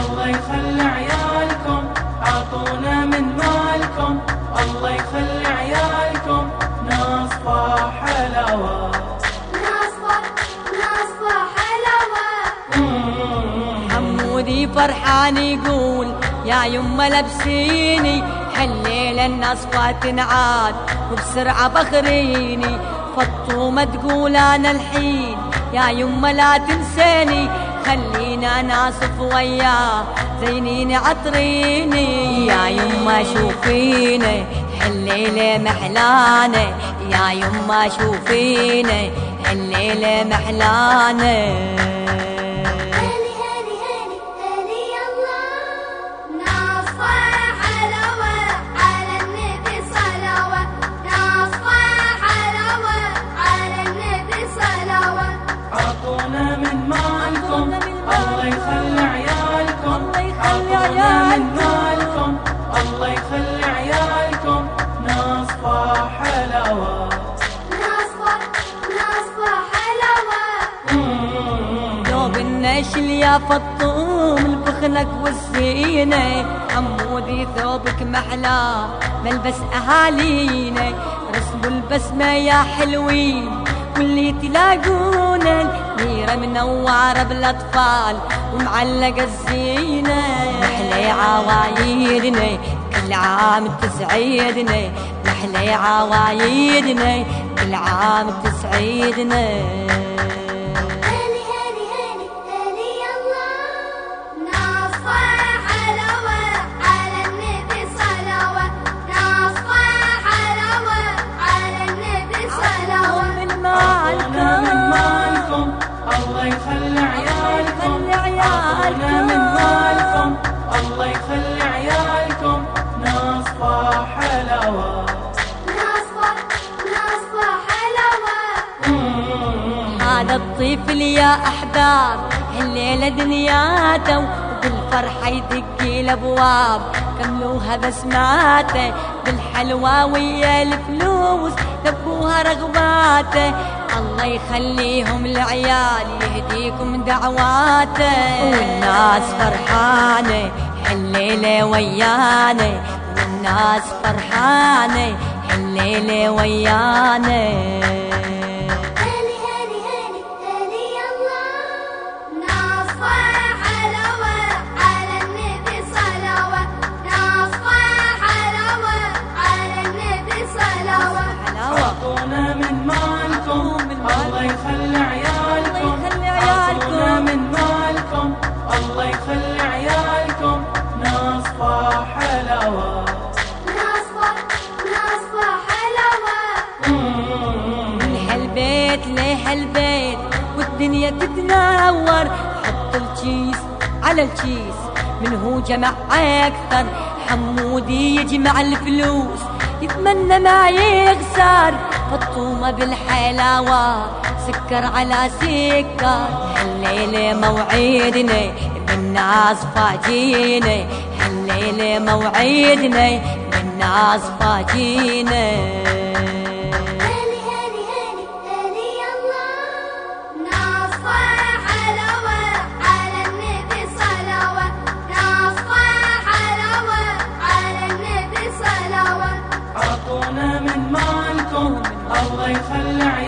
الله يخلي عيالكم عطونا من مالكم. الله يخلي عيالكم نصفى حلاوة نصفى نصفى حلاوة حمودي فرحان يقول يا يما لبسيني حليل النصفة تنعاد وبسرعة بخريني فطومة تقول أنا الحين يا يما لا تنسيني خلينا ناصف وياه زينيني عطريني. يا يما شوفيني حليلة محلانة. يا يما شوفيني حليلة محلانة. عطونا من مالكم الله يخلي عيالكم الله يخلي من عيالكم. مالكم. الله يخلي عيالكم نصفى حلاوة نصفى نصفى حلاوة يا فطوم البخنك والزينة. حمودي ثوبك محلى ملبس أهالينا. رسم البسمة يا حلوين واللي تلاقونا نيرة منورة بالأطفال ومعلقة الزينة. محلى عوايدنا كل عام تسعيدنا محلى عوايدنا كل عام تسعيدنا عيالكم من مالكم. الله يخلي عيالكم حلاوة حلاوة الطفل يا أحباب الليلة دنياته وبالفرحة يدق الأبواب. كملوها بسماته بالحلوى ويا الفلوس دبوها رغباته. الله يخليهم العيال يهديكم دعواته. والناس فرحانة الليلة ويانا. والناس فرحانة الليلة ويانا. الله يخلي عيالكم الله يخلي عيالكم. عطونا من مالكم. الله يخلي عيالكم. نصفى حلاوة نصفى نصفى حلاوة من هالبيت لهالبيت والدنيا تتنور حط الكيس على الكيس من هو جمع أكثر؟ حمودي يجمع الفلوس. يتمنى ما يخسر فطومة بالحلاوة سكر على سكر هالليلة موعدنا بالناس فاجينا. هالليلة موعدنا بالناس فاجينا. الله يخلي